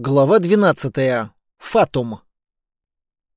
Глава 12. Фатум.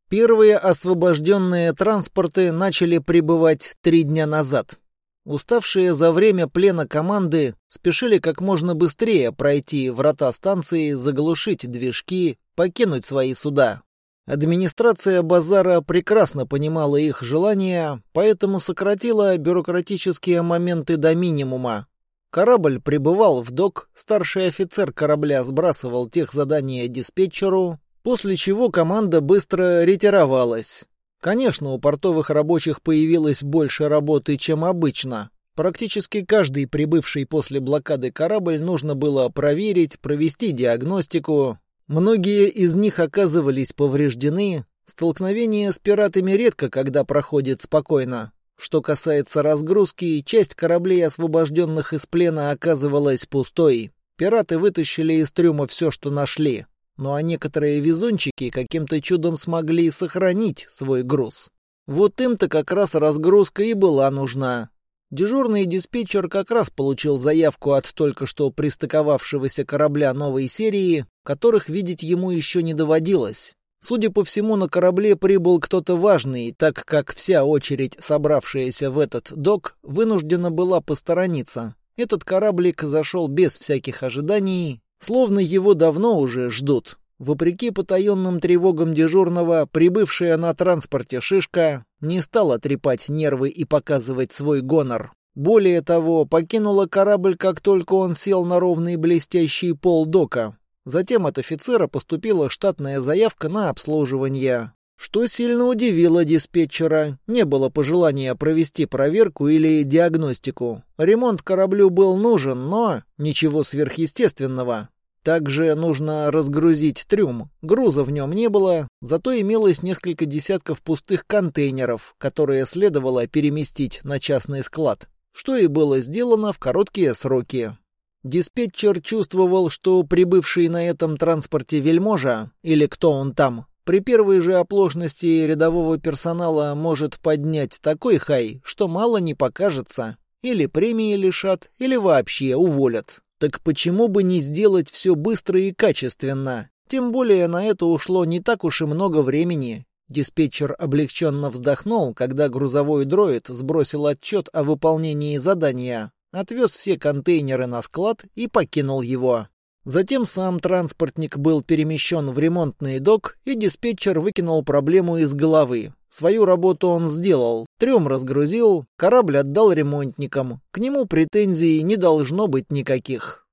Первые освобожденные транспорты начали прибывать три дня назад. Уставшие за время плена команды спешили как можно быстрее пройти врата станции, заглушить движки, покинуть свои суда. Администрация базара прекрасно понимала их желания, поэтому сократила бюрократические моменты до минимума, Корабль прибывал в док, старший офицер корабля сбрасывал тех задания диспетчеру, после чего команда быстро ретировалась. Конечно, у портовых рабочих появилось больше работы, чем обычно. Практически каждый прибывший после блокады корабль нужно было проверить, провести диагностику. Многие из них оказывались повреждены. Столкновение с пиратами редко когда проходит спокойно. Что касается разгрузки, часть кораблей, освобожденных из плена, оказывалась пустой. Пираты вытащили из трюма все, что нашли. Ну а некоторые везунчики каким-то чудом смогли сохранить свой груз. Вот им-то как раз разгрузка и была нужна. Дежурный диспетчер как раз получил заявку от только что пристыковавшегося корабля новой серии, которых видеть ему еще не доводилось. Судя по всему, на корабле прибыл кто-то важный, так как вся очередь, собравшаяся в этот док, вынуждена была посторониться. Этот кораблик зашел без всяких ожиданий, словно его давно уже ждут. Вопреки потаенным тревогам дежурного, прибывшая на транспорте шишка не стала трепать нервы и показывать свой гонор. Более того, покинула корабль, как только он сел на ровный блестящий пол дока. Затем от офицера поступила штатная заявка на обслуживание, что сильно удивило диспетчера. Не было пожелания провести проверку или диагностику. Ремонт кораблю был нужен, но ничего сверхъестественного. Также нужно разгрузить трюм. Груза в нем не было, зато имелось несколько десятков пустых контейнеров, которые следовало переместить на частный склад, что и было сделано в короткие сроки. Диспетчер чувствовал, что прибывший на этом транспорте вельможа, или кто он там, при первой же оплошности рядового персонала может поднять такой хай, что мало не покажется. Или премии лишат, или вообще уволят. Так почему бы не сделать все быстро и качественно? Тем более на это ушло не так уж и много времени. Диспетчер облегченно вздохнул, когда грузовой дроид сбросил отчет о выполнении задания, отвез все контейнеры на склад и покинул его. Затем сам транспортник был перемещен в ремонтный док, и диспетчер выкинул проблему из головы. Свою работу он сделал, трюм разгрузил, корабль отдал ремонтникам. К нему претензий не должно быть никаких.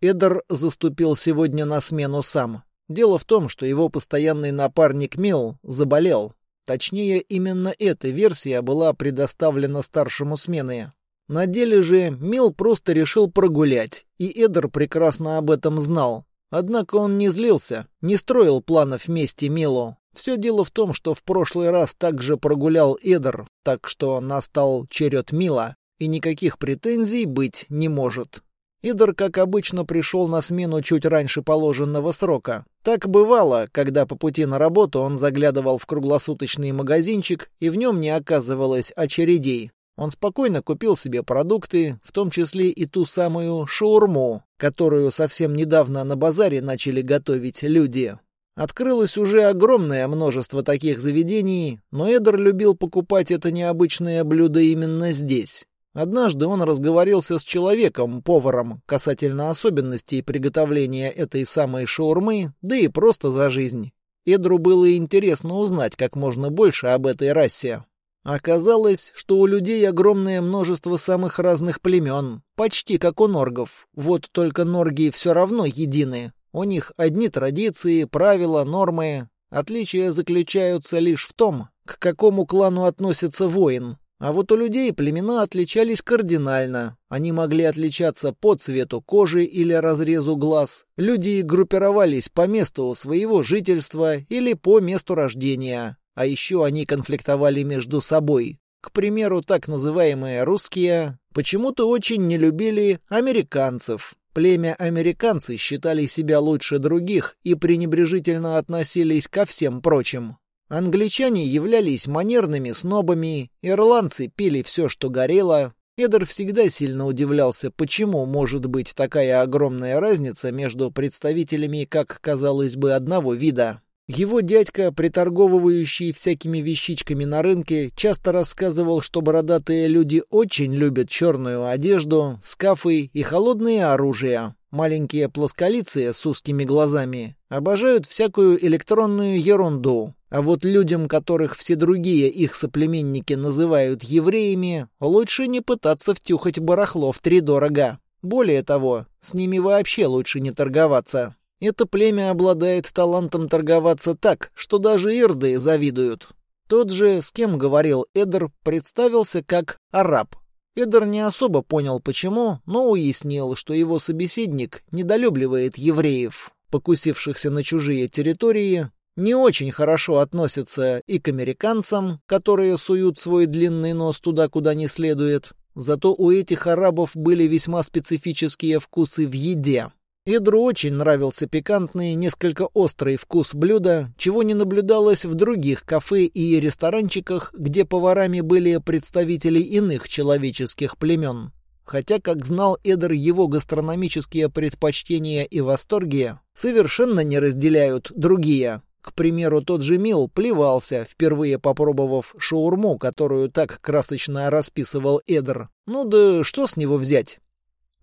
Эдер заступил сегодня на смену сам. Дело в том, что его постоянный напарник Мил заболел. Точнее, именно эта версия была предоставлена старшему смены. На деле же Мил просто решил прогулять, и Эдер прекрасно об этом знал. Однако он не злился, не строил планов вместе Милу. Все дело в том, что в прошлый раз также прогулял Эдер, так что настал черед Мила, и никаких претензий быть не может. Эдер, как обычно, пришел на смену чуть раньше положенного срока. Так бывало, когда по пути на работу он заглядывал в круглосуточный магазинчик, и в нем не оказывалось очередей. Он спокойно купил себе продукты, в том числе и ту самую шаурму, которую совсем недавно на базаре начали готовить люди. Открылось уже огромное множество таких заведений, но Эдер любил покупать это необычное блюдо именно здесь. Однажды он разговорился с человеком, поваром, касательно особенностей приготовления этой самой шаурмы, да и просто за жизнь. Эдру было интересно узнать как можно больше об этой расе. Оказалось, что у людей огромное множество самых разных племен, почти как у норгов. Вот только норги все равно едины. У них одни традиции, правила, нормы. Отличия заключаются лишь в том, к какому клану относится воин. А вот у людей племена отличались кардинально. Они могли отличаться по цвету кожи или разрезу глаз. Люди группировались по месту своего жительства или по месту рождения. А еще они конфликтовали между собой. К примеру, так называемые русские почему-то очень не любили американцев. Племя американцы считали себя лучше других и пренебрежительно относились ко всем прочим. Англичане являлись манерными снобами, ирландцы пили все, что горело, Эдер всегда сильно удивлялся, почему может быть такая огромная разница между представителями, как казалось бы, одного вида. Его дядька, приторговывающий всякими вещичками на рынке, часто рассказывал, что бородатые люди очень любят черную одежду, скафы и холодные оружия. Маленькие плосколицы с узкими глазами обожают всякую электронную ерунду. А вот людям, которых все другие их соплеменники называют евреями, лучше не пытаться втюхать барахло в три дорого. Более того, с ними вообще лучше не торговаться. Это племя обладает талантом торговаться так, что даже ирды завидуют. Тот же, с кем говорил Эдер, представился как араб. Эдер не особо понял почему, но уяснил, что его собеседник недолюбливает евреев, покусившихся на чужие территории, не очень хорошо относится и к американцам, которые суют свой длинный нос туда, куда не следует. Зато у этих арабов были весьма специфические вкусы в еде. Эдру очень нравился пикантный, несколько острый вкус блюда, чего не наблюдалось в других кафе и ресторанчиках, где поварами были представители иных человеческих племен. Хотя, как знал Эдер, его гастрономические предпочтения и восторги совершенно не разделяют другие. К примеру, тот же Мил плевался, впервые попробовав шаурму, которую так красочно расписывал Эдер. Ну да что с него взять?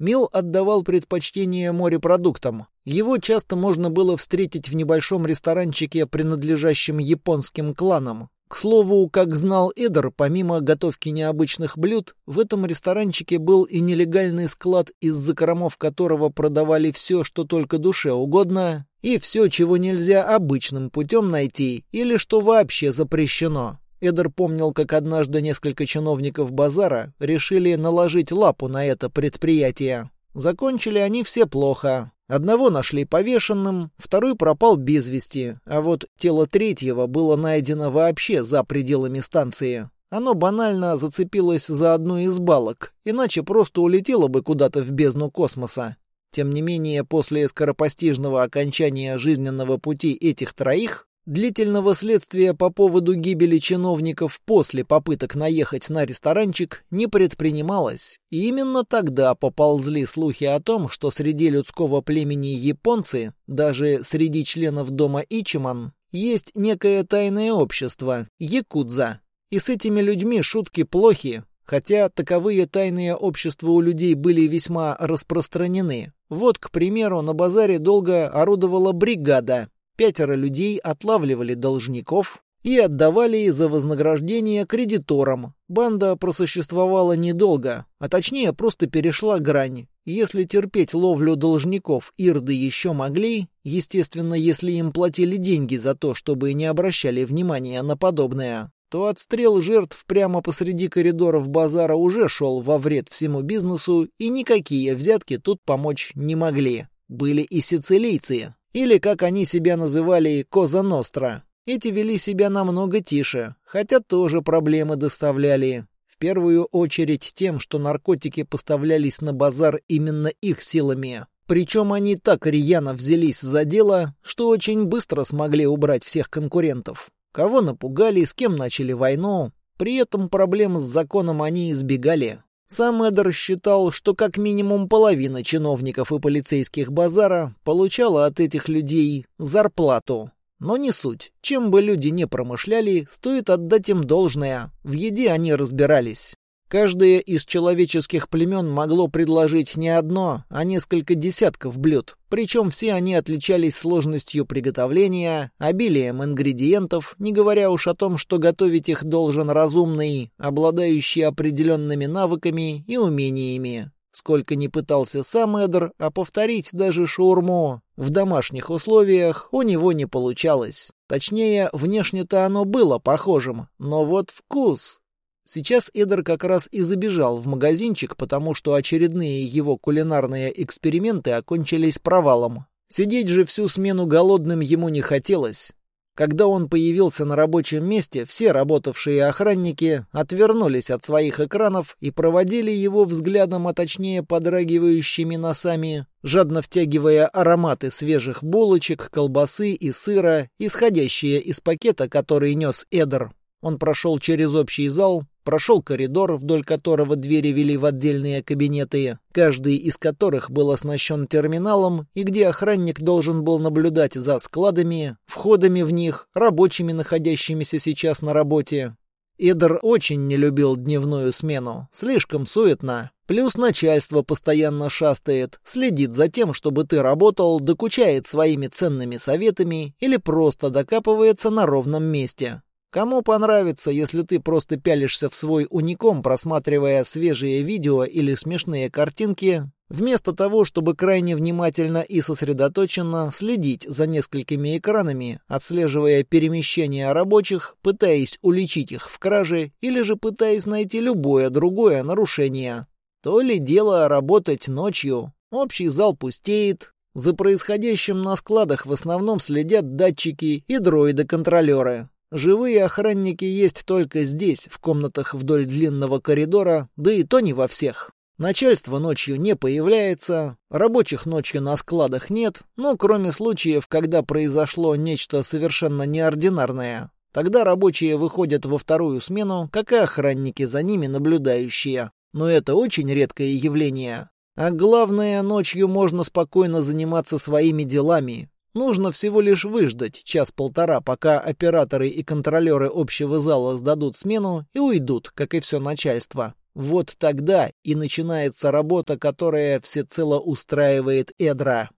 Мил отдавал предпочтение морепродуктам. Его часто можно было встретить в небольшом ресторанчике, принадлежащем японским кланам. К слову, как знал Эдер, помимо готовки необычных блюд, в этом ресторанчике был и нелегальный склад, из закромов которого продавали все, что только душе угодно, и все, чего нельзя обычным путем найти, или что вообще запрещено. Эдер помнил, как однажды несколько чиновников базара решили наложить лапу на это предприятие. Закончили они все плохо. Одного нашли повешенным, второй пропал без вести, а вот тело третьего было найдено вообще за пределами станции. Оно банально зацепилось за одну из балок, иначе просто улетело бы куда-то в бездну космоса. Тем не менее, после скоропостижного окончания жизненного пути этих троих, Длительного следствия по поводу гибели чиновников после попыток наехать на ресторанчик не предпринималось, и именно тогда поползли слухи о том, что среди людского племени японцы, даже среди членов дома Ичиман, есть некое тайное общество – якудза. И с этими людьми шутки плохи, хотя таковые тайные общества у людей были весьма распространены. Вот, к примеру, на базаре долго орудовала бригада, Пятеро людей отлавливали должников и отдавали за вознаграждение кредиторам. Банда просуществовала недолго, а точнее просто перешла грань. Если терпеть ловлю должников ирды еще могли, естественно, если им платили деньги за то, чтобы не обращали внимания на подобное, то отстрел жертв прямо посреди коридоров базара уже шел во вред всему бизнесу, и никакие взятки тут помочь не могли. Были и сицилийцы, или, как они себя называли, Коза Ностра. Эти вели себя намного тише, хотя тоже проблемы доставляли. В первую очередь тем, что наркотики поставлялись на базар именно их силами. Причем они так рьяно взялись за дело, что очень быстро смогли убрать всех конкурентов. Кого напугали, с кем начали войну. При этом проблем с законом они избегали. Сам Эдер считал, что как минимум половина чиновников и полицейских базара получала от этих людей зарплату. Но не суть. Чем бы люди не промышляли, стоит отдать им должное. В еде они разбирались. Каждое из человеческих племен могло предложить не одно, а несколько десятков блюд. Причем все они отличались сложностью приготовления, обилием ингредиентов, не говоря уж о том, что готовить их должен разумный, обладающий определенными навыками и умениями. Сколько ни пытался сам Эдр, а повторить даже шаурму в домашних условиях у него не получалось. Точнее, внешне-то оно было похожим, но вот вкус... Сейчас Эдер как раз и забежал в магазинчик, потому что очередные его кулинарные эксперименты окончились провалом. Сидеть же всю смену голодным ему не хотелось. Когда он появился на рабочем месте, все работавшие охранники отвернулись от своих экранов и проводили его взглядом, а точнее подрагивающими носами, жадно втягивая ароматы свежих булочек, колбасы и сыра, исходящие из пакета, который нес Эдер. Он прошел через общий зал, прошел коридор, вдоль которого двери вели в отдельные кабинеты, каждый из которых был оснащен терминалом, и где охранник должен был наблюдать за складами, входами в них, рабочими, находящимися сейчас на работе. Эдер очень не любил дневную смену, слишком суетно. Плюс начальство постоянно шастает, следит за тем, чтобы ты работал, докучает своими ценными советами или просто докапывается на ровном месте. Кому понравится, если ты просто пялишься в свой уником, просматривая свежие видео или смешные картинки, вместо того, чтобы крайне внимательно и сосредоточенно следить за несколькими экранами, отслеживая перемещения рабочих, пытаясь уличить их в краже или же пытаясь найти любое другое нарушение. То ли дело работать ночью, общий зал пустеет, за происходящим на складах в основном следят датчики и дроиды-контролеры. Живые охранники есть только здесь, в комнатах вдоль длинного коридора, да и то не во всех. Начальство ночью не появляется, рабочих ночью на складах нет, но кроме случаев, когда произошло нечто совершенно неординарное. Тогда рабочие выходят во вторую смену, как и охранники за ними наблюдающие. Но это очень редкое явление. А главное, ночью можно спокойно заниматься своими делами, Нужно всего лишь выждать час-полтора, пока операторы и контролеры общего зала сдадут смену и уйдут, как и все начальство. Вот тогда и начинается работа, которая всецело устраивает Эдра.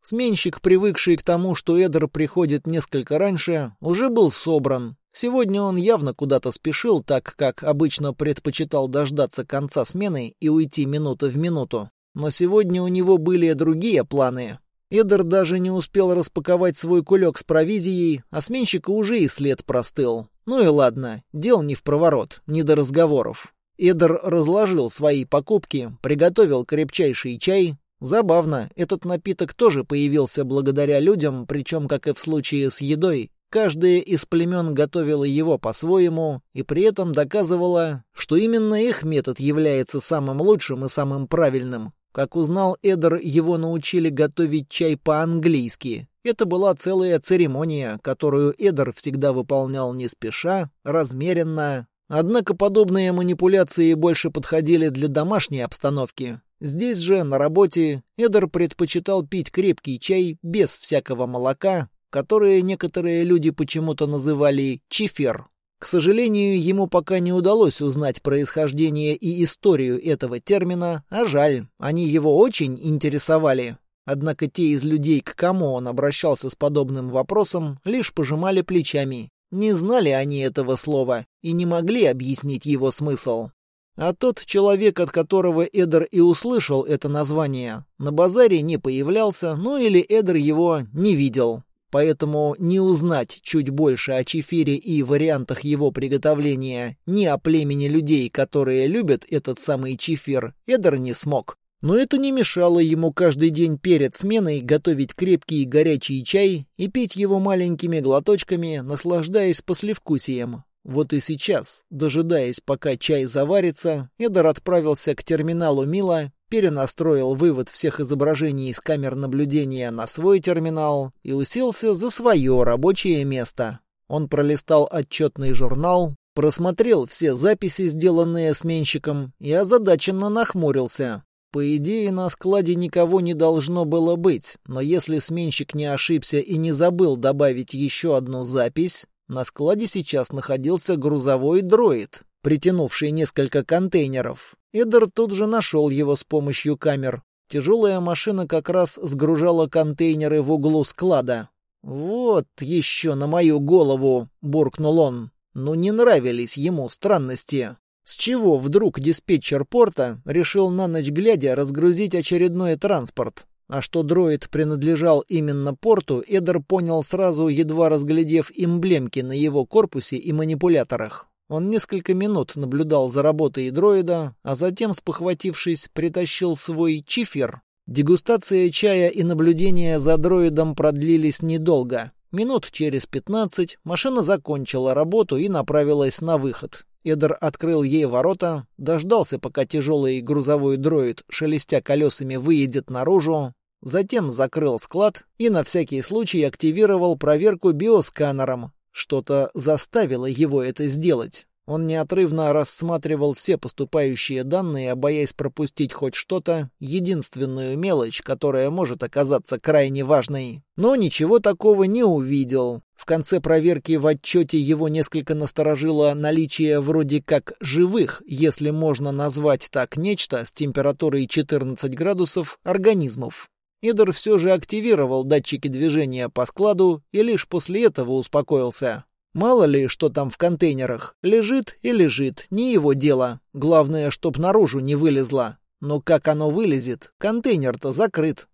Сменщик, привыкший к тому, что Эдр приходит несколько раньше, уже был собран. Сегодня он явно куда-то спешил, так как обычно предпочитал дождаться конца смены и уйти минута в минуту. Но сегодня у него были другие планы, Эдер даже не успел распаковать свой кулек с провизией, а сменщика уже и след простыл. Ну и ладно, дел не в проворот, не до разговоров. Эдер разложил свои покупки, приготовил крепчайший чай. Забавно, этот напиток тоже появился благодаря людям, причем, как и в случае с едой, каждая из племен готовила его по-своему и при этом доказывала, что именно их метод является самым лучшим и самым правильным. Как узнал Эдер, его научили готовить чай по-английски. Это была целая церемония, которую Эдер всегда выполнял не спеша, размеренно. Однако подобные манипуляции больше подходили для домашней обстановки. Здесь же, на работе, Эдер предпочитал пить крепкий чай без всякого молока, которое некоторые люди почему-то называли чифер. К сожалению, ему пока не удалось узнать происхождение и историю этого термина, а жаль, они его очень интересовали. Однако те из людей, к кому он обращался с подобным вопросом, лишь пожимали плечами. Не знали они этого слова и не могли объяснить его смысл. А тот человек, от которого Эдер и услышал это название, на базаре не появлялся, ну или Эдер его не видел поэтому не узнать чуть больше о чефире и вариантах его приготовления ни о племени людей, которые любят этот самый чефир, Эдер не смог. Но это не мешало ему каждый день перед сменой готовить крепкий и горячий чай и пить его маленькими глоточками, наслаждаясь послевкусием. Вот и сейчас, дожидаясь, пока чай заварится, Эдер отправился к терминалу Мила перенастроил вывод всех изображений из камер наблюдения на свой терминал и уселся за свое рабочее место. Он пролистал отчетный журнал, просмотрел все записи, сделанные сменщиком, и озадаченно нахмурился. По идее, на складе никого не должно было быть, но если сменщик не ошибся и не забыл добавить еще одну запись, на складе сейчас находился грузовой дроид, притянувший несколько контейнеров. Эдер тут же нашел его с помощью камер. Тяжелая машина как раз сгружала контейнеры в углу склада. «Вот еще на мою голову!» — буркнул он. Но не нравились ему странности. С чего вдруг диспетчер порта решил на ночь глядя разгрузить очередной транспорт? А что дроид принадлежал именно порту, Эдер понял сразу, едва разглядев эмблемки на его корпусе и манипуляторах. Он несколько минут наблюдал за работой дроида, а затем, спохватившись, притащил свой чифер. Дегустация чая и наблюдение за дроидом продлились недолго. Минут через пятнадцать машина закончила работу и направилась на выход. Эдер открыл ей ворота, дождался, пока тяжелый грузовой дроид, шелестя колесами, выедет наружу, затем закрыл склад и на всякий случай активировал проверку биосканером, что-то заставило его это сделать. Он неотрывно рассматривал все поступающие данные, боясь пропустить хоть что-то, единственную мелочь, которая может оказаться крайне важной. Но ничего такого не увидел. В конце проверки в отчете его несколько насторожило наличие вроде как живых, если можно назвать так нечто, с температурой 14 градусов, организмов. Идер все же активировал датчики движения по складу и лишь после этого успокоился. Мало ли, что там в контейнерах. Лежит и лежит, не его дело. Главное, чтоб наружу не вылезло. Но как оно вылезет? Контейнер-то закрыт.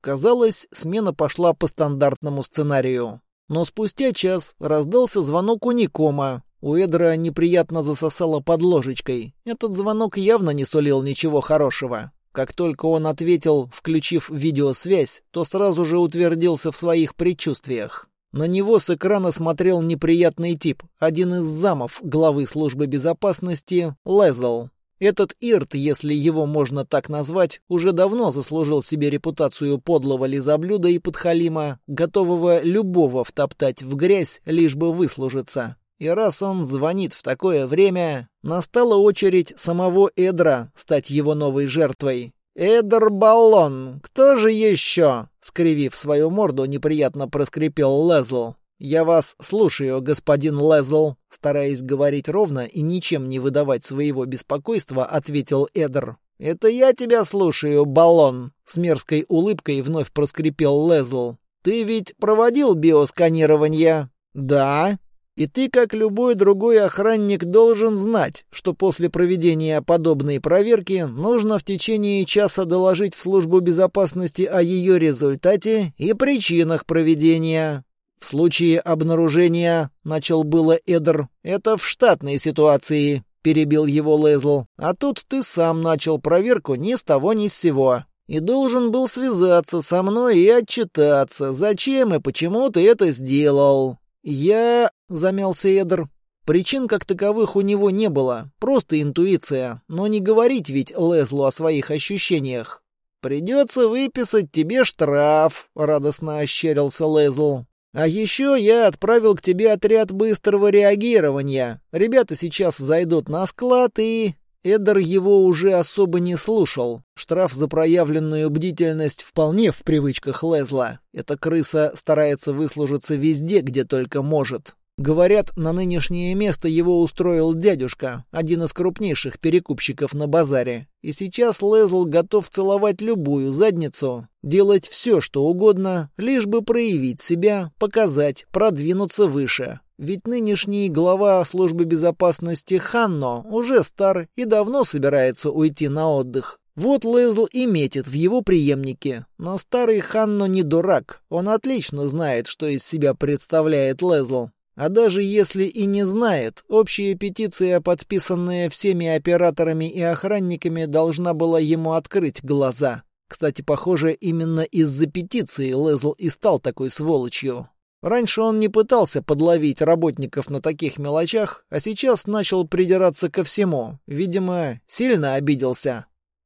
Казалось, смена пошла по стандартному сценарию. Но спустя час раздался звонок у Никома. У Эдра неприятно засосало под ложечкой. Этот звонок явно не сулил ничего хорошего. Как только он ответил, включив видеосвязь, то сразу же утвердился в своих предчувствиях. На него с экрана смотрел неприятный тип, один из замов главы службы безопасности Лезл. Этот Ирт, если его можно так назвать, уже давно заслужил себе репутацию подлого лизоблюда и подхалима, готового любого втоптать в грязь, лишь бы выслужиться. И раз он звонит в такое время, настала очередь самого Эдра стать его новой жертвой. «Эдр Баллон! Кто же еще?» — скривив свою морду, неприятно проскрипел Лезл. «Я вас слушаю, господин Лезл», — стараясь говорить ровно и ничем не выдавать своего беспокойства, ответил Эдр. «Это я тебя слушаю, Баллон», — с мерзкой улыбкой вновь проскрипел Лезл. «Ты ведь проводил биосканирование?» «Да», и ты, как любой другой охранник, должен знать, что после проведения подобной проверки нужно в течение часа доложить в службу безопасности о ее результате и причинах проведения. В случае обнаружения, начал было Эдер, это в штатной ситуации, перебил его Лезл. А тут ты сам начал проверку ни с того ни с сего. И должен был связаться со мной и отчитаться, зачем и почему ты это сделал. «Я...» — замялся Эдер. Причин как таковых у него не было, просто интуиция, но не говорить ведь Лезлу о своих ощущениях. «Придется выписать тебе штраф», — радостно ощерился Лезл. «А еще я отправил к тебе отряд быстрого реагирования. Ребята сейчас зайдут на склад и...» Эдер его уже особо не слушал. Штраф за проявленную бдительность вполне в привычках Лезла. Эта крыса старается выслужиться везде, где только может. Говорят, на нынешнее место его устроил дядюшка, один из крупнейших перекупщиков на базаре. И сейчас Лезл готов целовать любую задницу, делать все, что угодно, лишь бы проявить себя, показать, продвинуться выше. Ведь нынешний глава службы безопасности Ханно уже стар и давно собирается уйти на отдых. Вот Лезл и метит в его преемнике. Но старый Ханно не дурак. Он отлично знает, что из себя представляет Лезл. А даже если и не знает, общая петиция, подписанная всеми операторами и охранниками, должна была ему открыть глаза. Кстати, похоже, именно из-за петиции Лезл и стал такой сволочью. Раньше он не пытался подловить работников на таких мелочах, а сейчас начал придираться ко всему. Видимо, сильно обиделся.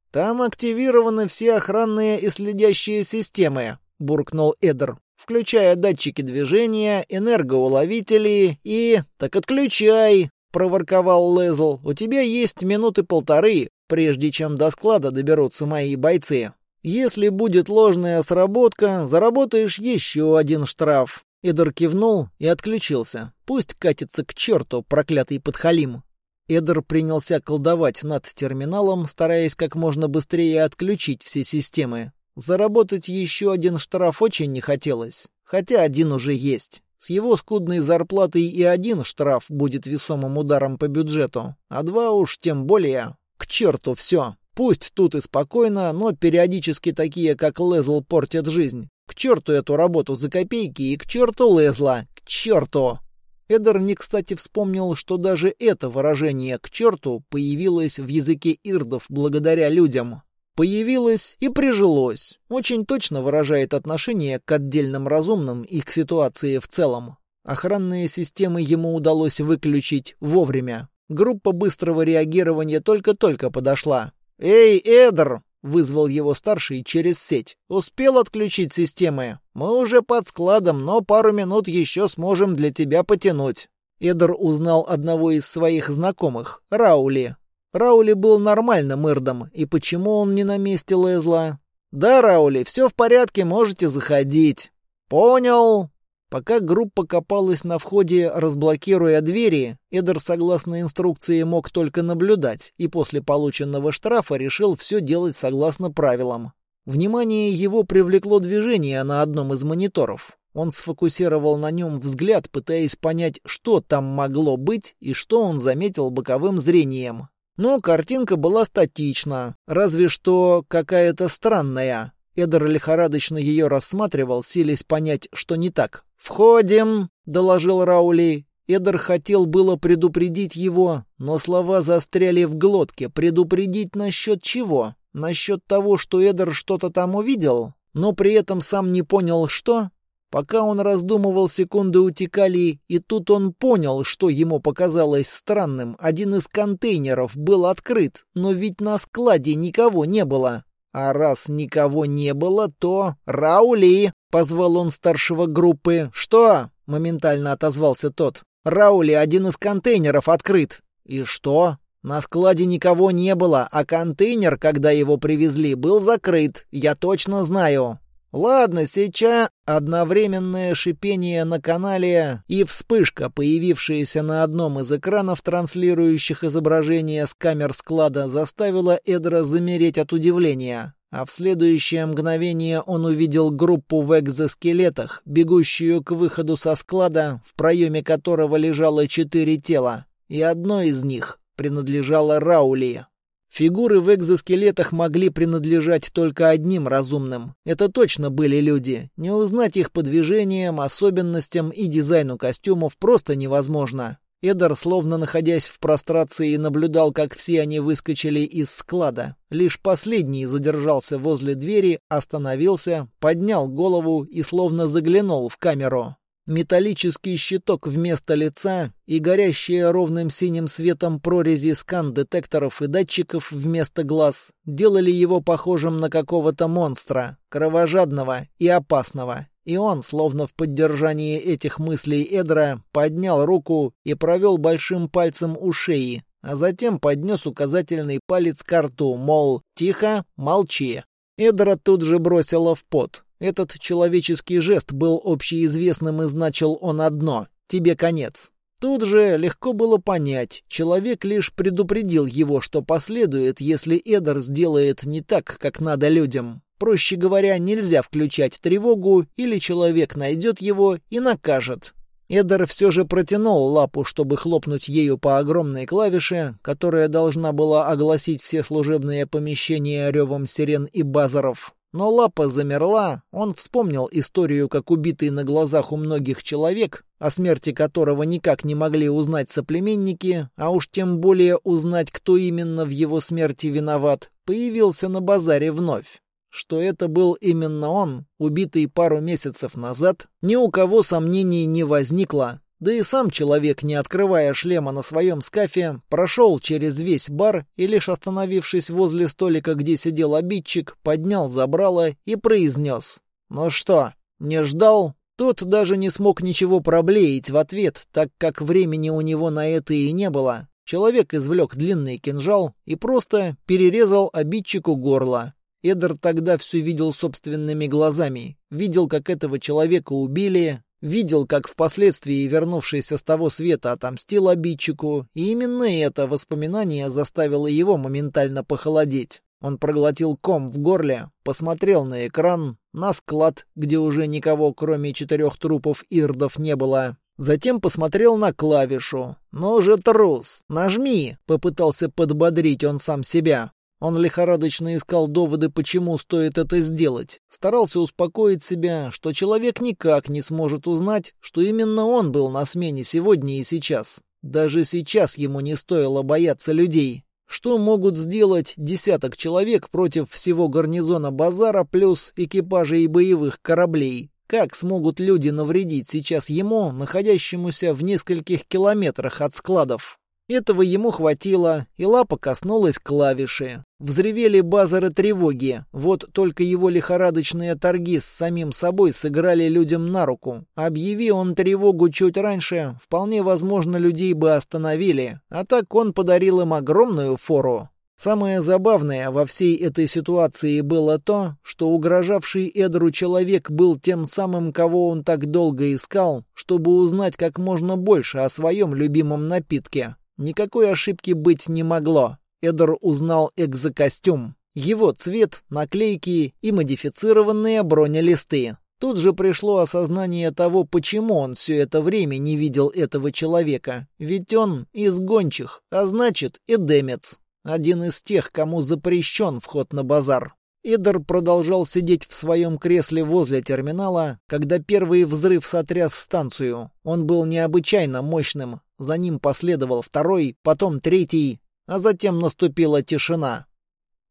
«Там активированы все охранные и следящие системы», — буркнул Эдер, «включая датчики движения, энергоуловители и...» «Так отключай!» — проворковал Лезл. «У тебя есть минуты полторы, прежде чем до склада доберутся мои бойцы. Если будет ложная сработка, заработаешь еще один штраф. Эдер кивнул и отключился. Пусть катится к черту, проклятый подхалим. Эдер принялся колдовать над терминалом, стараясь как можно быстрее отключить все системы. Заработать еще один штраф очень не хотелось, хотя один уже есть. С его скудной зарплатой и один штраф будет весомым ударом по бюджету, а два уж тем более. К черту все. Пусть тут и спокойно, но периодически такие, как Лезл, портят жизнь. К черту эту работу за копейки и к черту Лезла. К черту! Эдер не кстати вспомнил, что даже это выражение «к черту» появилось в языке ирдов благодаря людям. Появилось и прижилось. Очень точно выражает отношение к отдельным разумным и к ситуации в целом. Охранные системы ему удалось выключить вовремя. Группа быстрого реагирования только-только подошла. «Эй, Эдер!» — вызвал его старший через сеть. «Успел отключить системы? Мы уже под складом, но пару минут еще сможем для тебя потянуть». Эдер узнал одного из своих знакомых, Раули. Раули был нормальным эрдом, и почему он не на месте Лезла? «Да, Раули, все в порядке, можете заходить». «Понял». Пока группа копалась на входе, разблокируя двери, Эдер, согласно инструкции, мог только наблюдать, и после полученного штрафа решил все делать согласно правилам. Внимание его привлекло движение на одном из мониторов. Он сфокусировал на нем взгляд, пытаясь понять, что там могло быть и что он заметил боковым зрением. Но картинка была статична, разве что какая-то странная. Эдер лихорадочно ее рассматривал, силясь понять, что не так. «Входим!» — доложил Раули. Эдер хотел было предупредить его, но слова застряли в глотке. Предупредить насчет чего? Насчет того, что Эдер что-то там увидел? Но при этом сам не понял, что? Пока он раздумывал, секунды утекали, и тут он понял, что ему показалось странным. Один из контейнеров был открыт, но ведь на складе никого не было. А раз никого не было, то... «Раули!» — позвал он старшего группы. «Что?» — моментально отозвался тот. «Раули, один из контейнеров открыт». «И что?» «На складе никого не было, а контейнер, когда его привезли, был закрыт. Я точно знаю». «Ладно, сейчас одновременное шипение на канале и вспышка, появившаяся на одном из экранов, транслирующих изображение с камер склада, заставила Эдра замереть от удивления. А в следующее мгновение он увидел группу в экзоскелетах, бегущую к выходу со склада, в проеме которого лежало четыре тела, и одно из них принадлежало Раули. Фигуры в экзоскелетах могли принадлежать только одним разумным. Это точно были люди. Не узнать их по движениям, особенностям и дизайну костюмов просто невозможно. Эдар, словно находясь в прострации, наблюдал, как все они выскочили из склада. Лишь последний задержался возле двери, остановился, поднял голову и словно заглянул в камеру. Металлический щиток вместо лица и горящие ровным синим светом прорези скан-детекторов и датчиков вместо глаз делали его похожим на какого-то монстра, кровожадного и опасного. И он, словно в поддержании этих мыслей Эдра, поднял руку и провел большим пальцем у шеи, а затем поднес указательный палец к рту, мол, «Тихо, молчи». Эдра тут же бросила в пот. Этот человеческий жест был общеизвестным и значил он одно — тебе конец. Тут же легко было понять, человек лишь предупредил его, что последует, если Эдер сделает не так, как надо людям. Проще говоря, нельзя включать тревогу, или человек найдет его и накажет. Эдер все же протянул лапу, чтобы хлопнуть ею по огромной клавише, которая должна была огласить все служебные помещения ревом сирен и базаров. Но лапа замерла, он вспомнил историю, как убитый на глазах у многих человек, о смерти которого никак не могли узнать соплеменники, а уж тем более узнать, кто именно в его смерти виноват, появился на базаре вновь. Что это был именно он, убитый пару месяцев назад, ни у кого сомнений не возникло, да и сам человек, не открывая шлема на своем скафе, прошел через весь бар и, лишь остановившись возле столика, где сидел обидчик, поднял забрало и произнес. «Ну что, не ждал?» Тот даже не смог ничего проблеять в ответ, так как времени у него на это и не было. Человек извлек длинный кинжал и просто перерезал обидчику горло. Эдер тогда все видел собственными глазами. Видел, как этого человека убили, Видел, как впоследствии вернувшийся с того света отомстил обидчику, и именно это воспоминание заставило его моментально похолодеть. Он проглотил ком в горле, посмотрел на экран, на склад, где уже никого, кроме четырех трупов ирдов, не было. Затем посмотрел на клавишу. «Ну же, трус, нажми!» — попытался подбодрить он сам себя. Он лихорадочно искал доводы, почему стоит это сделать. Старался успокоить себя, что человек никак не сможет узнать, что именно он был на смене сегодня и сейчас. Даже сейчас ему не стоило бояться людей. Что могут сделать десяток человек против всего гарнизона базара плюс экипажей и боевых кораблей? Как смогут люди навредить сейчас ему, находящемуся в нескольких километрах от складов? Этого ему хватило, и лапа коснулась клавиши. Взревели базары тревоги, вот только его лихорадочные торги с самим собой сыграли людям на руку. Объяви он тревогу чуть раньше, вполне возможно, людей бы остановили, а так он подарил им огромную фору. Самое забавное во всей этой ситуации было то, что угрожавший Эдру человек был тем самым, кого он так долго искал, чтобы узнать как можно больше о своем любимом напитке. Никакой ошибки быть не могло. Эдор узнал экзокостюм. Его цвет, наклейки и модифицированные бронелисты. Тут же пришло осознание того, почему он все это время не видел этого человека. Ведь он из гончих, а значит, эдемец. Один из тех, кому запрещен вход на базар. Эдер продолжал сидеть в своем кресле возле терминала, когда первый взрыв сотряс станцию. Он был необычайно мощным. За ним последовал второй, потом третий, а затем наступила тишина.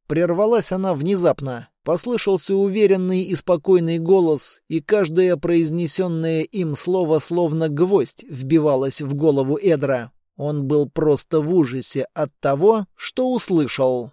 Прервалась она внезапно. Послышался уверенный и спокойный голос, и каждое произнесенное им слово словно гвоздь вбивалось в голову Эдра. Он был просто в ужасе от того, что услышал.